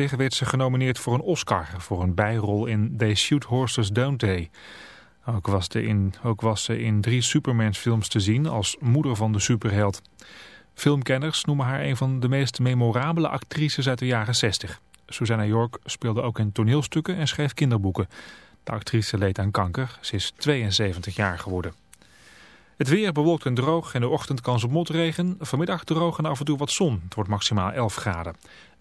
1960 werd ze genomineerd voor een Oscar voor een bijrol in They Shoot Horses Don't They. Ook was, in, ook was ze in drie Supermans films te zien als moeder van de superheld. Filmkenners noemen haar een van de meest memorabele actrices uit de jaren 60. Susanna York speelde ook in toneelstukken en schreef kinderboeken. De actrice leed aan kanker. Ze is 72 jaar geworden. Het weer bewolkt en droog. In de ochtend kans op motregen. Vanmiddag droog en af en toe wat zon. Het wordt maximaal 11 graden.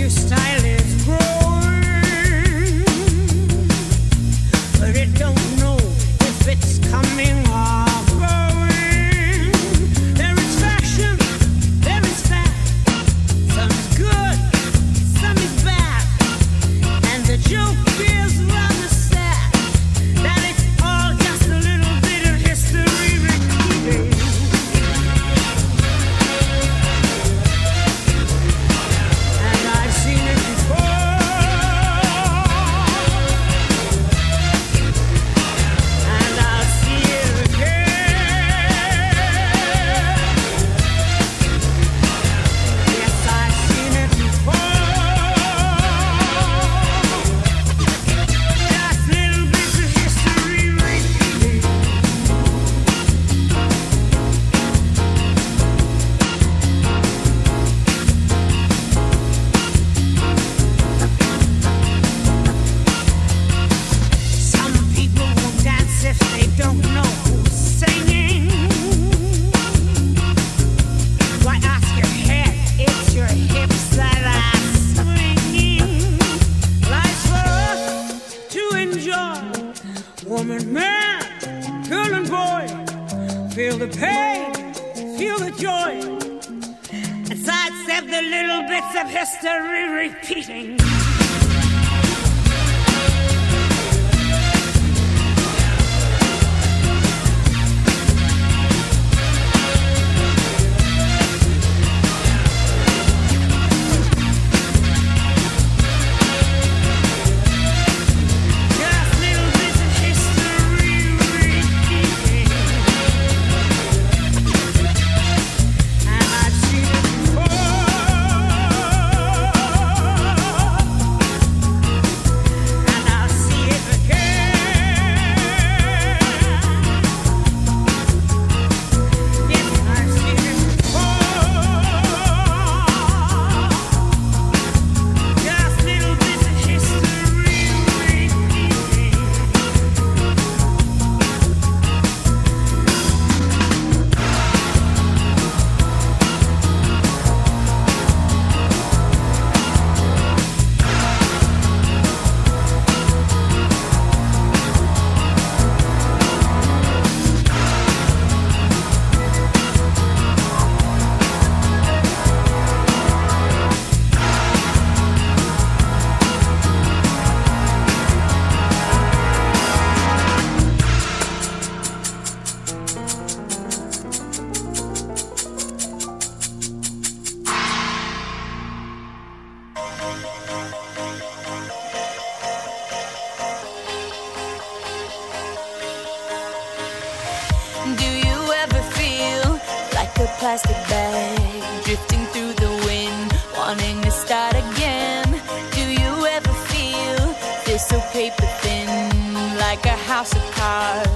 you stylish. teasing.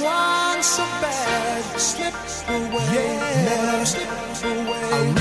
someone so bad slip away, yeah. slip away.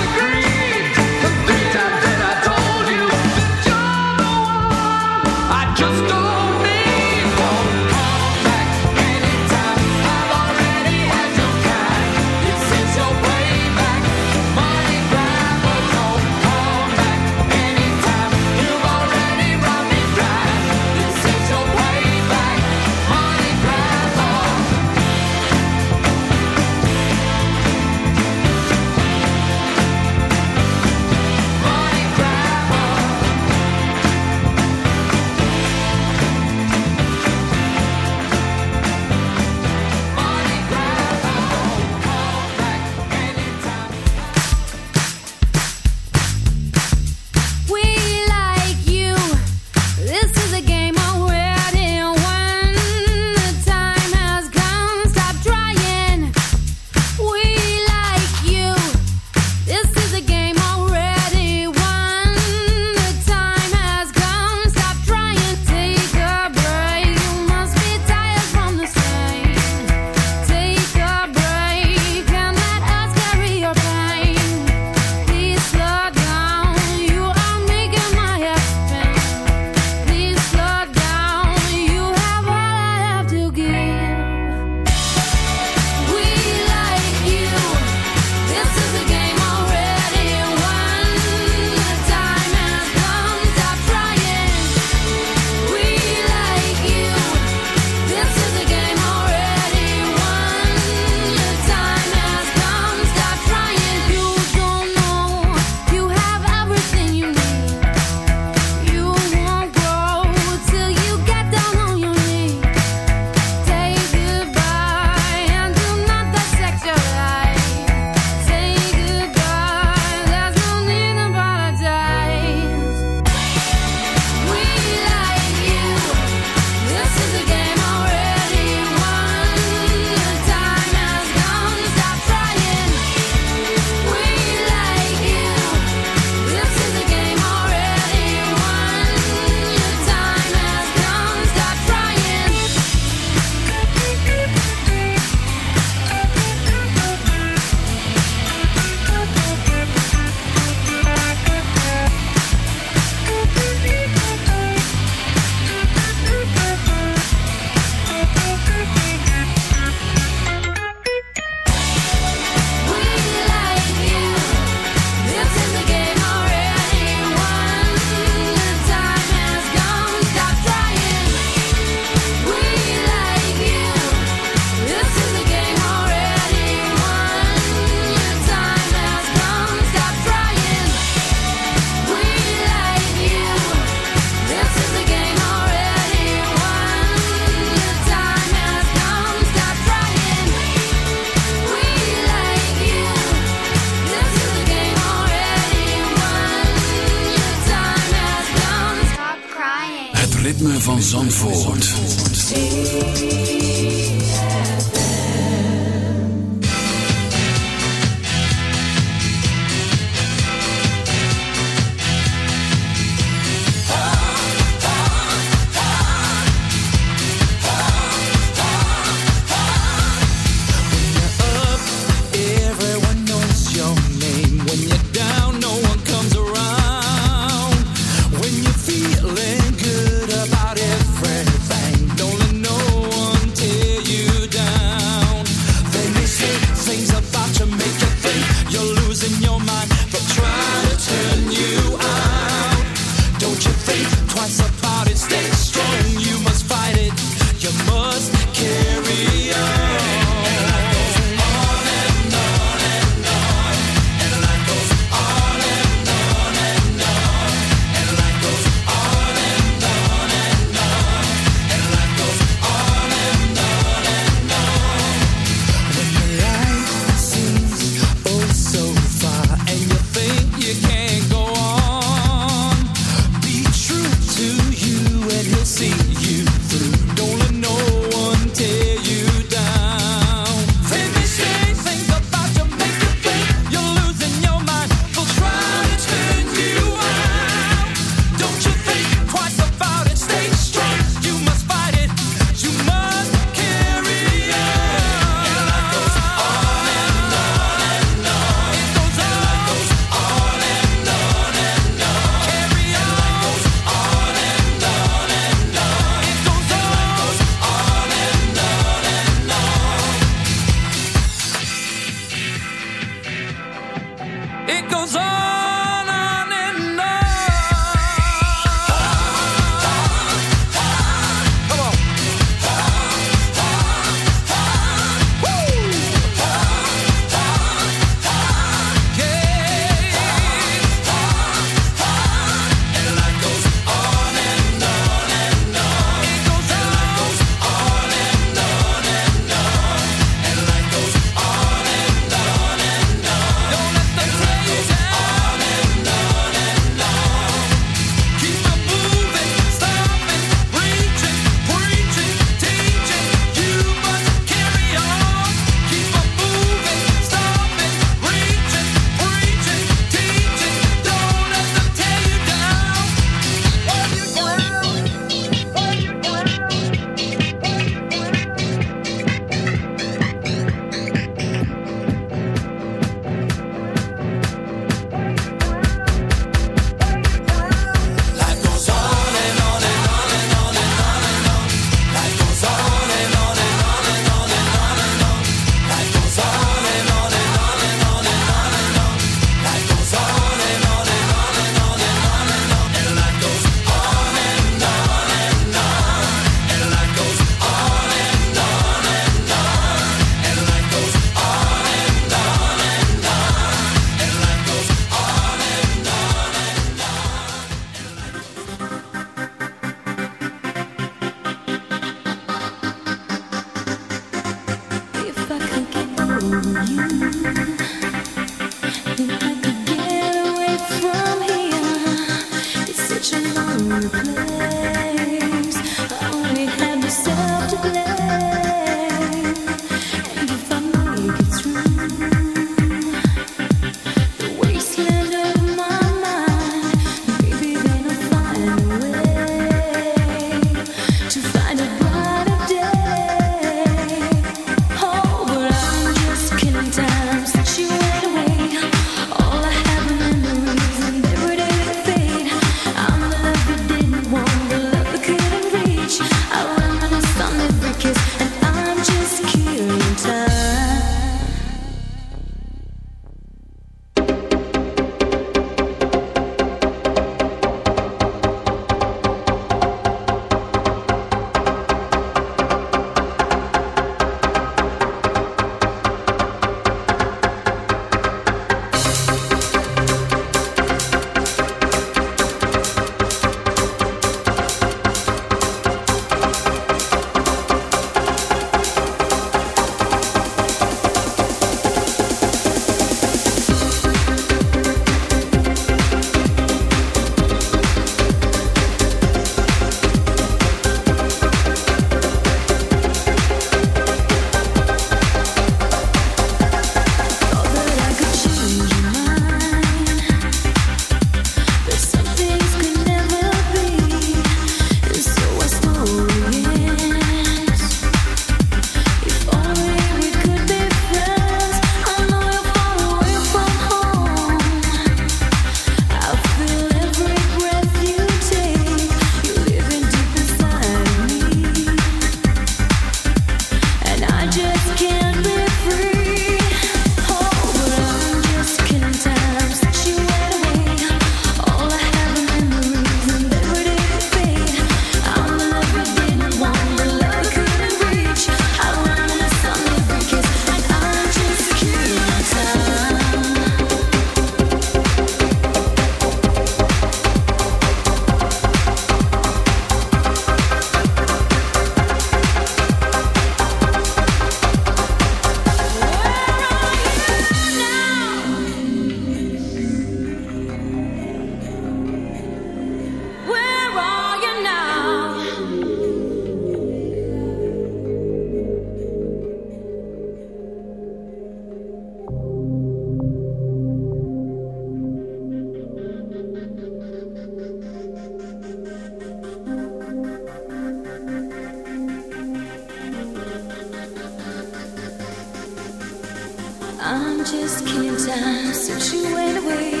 just killing time since you went away.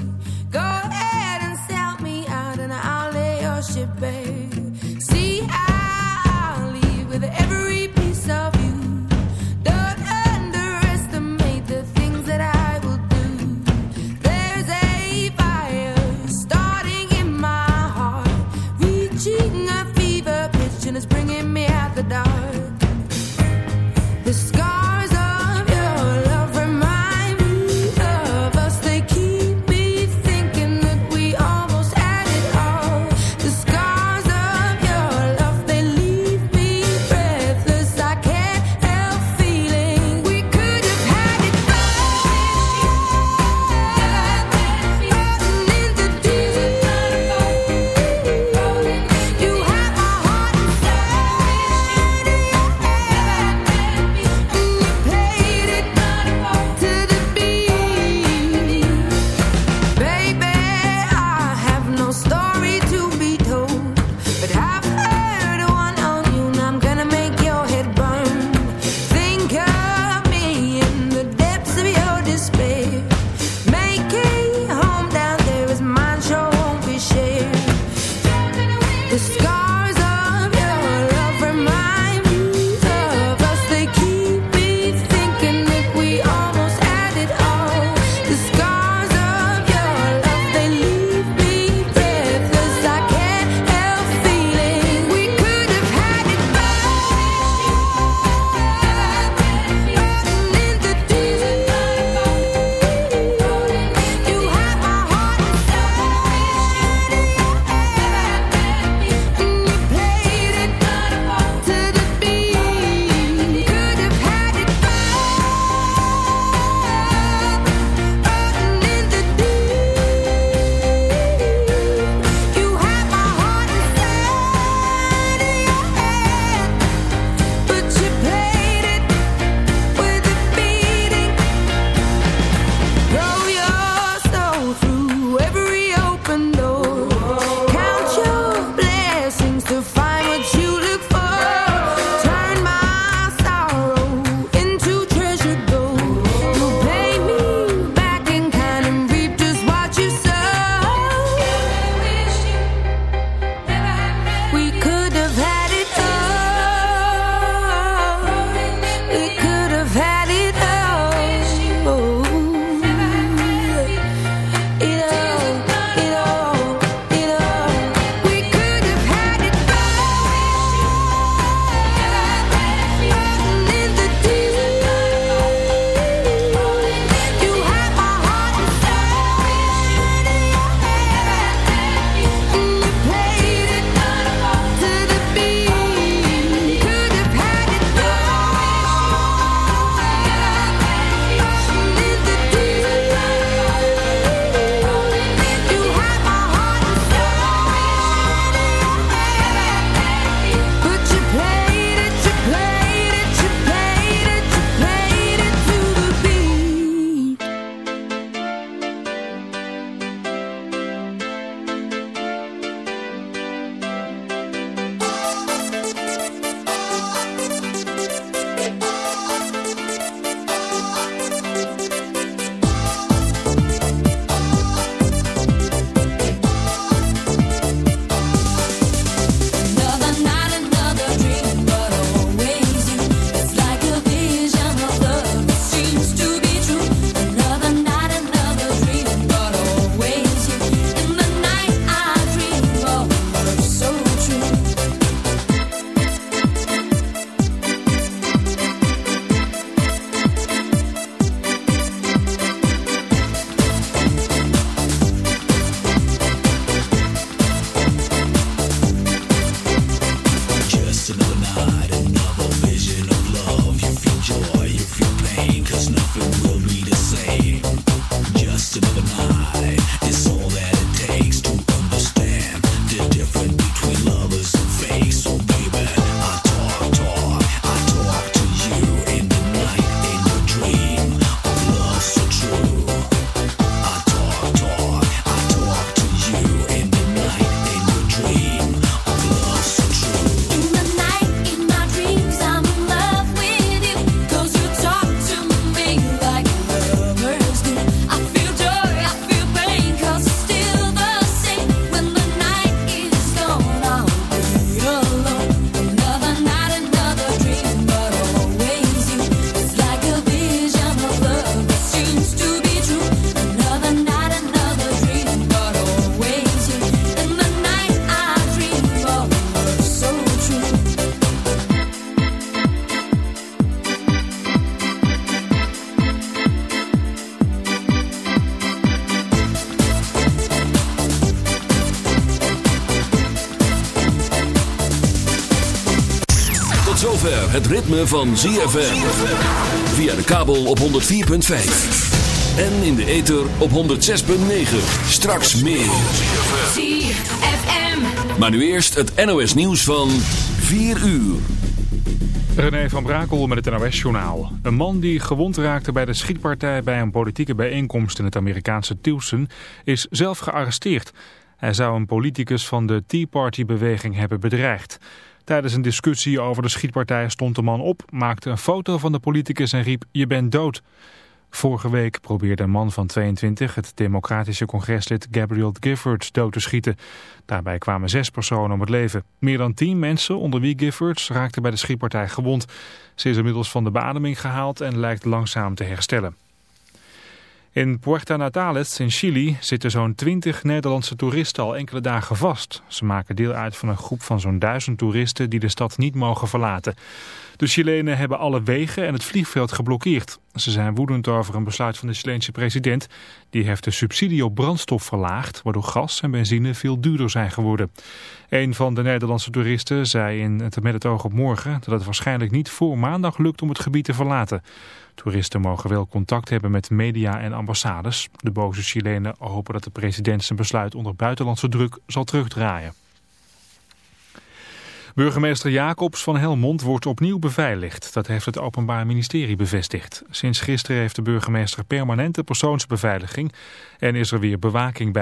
Het ritme van ZFM. Via de kabel op 104.5. En in de ether op 106.9. Straks meer. ZFM. Maar nu eerst het NOS nieuws van 4 uur. René van Brakel met het NOS-journaal. Een man die gewond raakte bij de schietpartij bij een politieke bijeenkomst in het Amerikaanse Tucson is zelf gearresteerd. Hij zou een politicus van de Tea Party-beweging hebben bedreigd. Tijdens een discussie over de schietpartij stond de man op, maakte een foto van de politicus en riep je bent dood. Vorige week probeerde een man van 22 het democratische congreslid Gabriel Giffords dood te schieten. Daarbij kwamen zes personen om het leven. Meer dan tien mensen, onder wie Giffords, raakten bij de schietpartij gewond. Ze is inmiddels van de bademing gehaald en lijkt langzaam te herstellen. In Puerto Natales in Chili zitten zo'n 20 Nederlandse toeristen al enkele dagen vast. Ze maken deel uit van een groep van zo'n duizend toeristen die de stad niet mogen verlaten. De Chilenen hebben alle wegen en het vliegveld geblokkeerd. Ze zijn woedend over een besluit van de Chileense president. Die heeft de subsidie op brandstof verlaagd, waardoor gas en benzine veel duurder zijn geworden. Een van de Nederlandse toeristen zei in het Met het oog op morgen dat het waarschijnlijk niet voor maandag lukt om het gebied te verlaten. Toeristen mogen wel contact hebben met media en ambassades. De boze Chilenen hopen dat de president zijn besluit onder buitenlandse druk zal terugdraaien. Burgemeester Jacobs van Helmond wordt opnieuw beveiligd. Dat heeft het Openbaar Ministerie bevestigd. Sinds gisteren heeft de burgemeester permanente persoonsbeveiliging en is er weer bewaking bij.